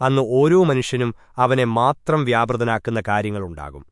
അന്ന് ഓരോ മനുഷ്യനും അവനെ മാത്രം വ്യാപൃതനാക്കുന്ന കാര്യങ്ങളുണ്ടാകും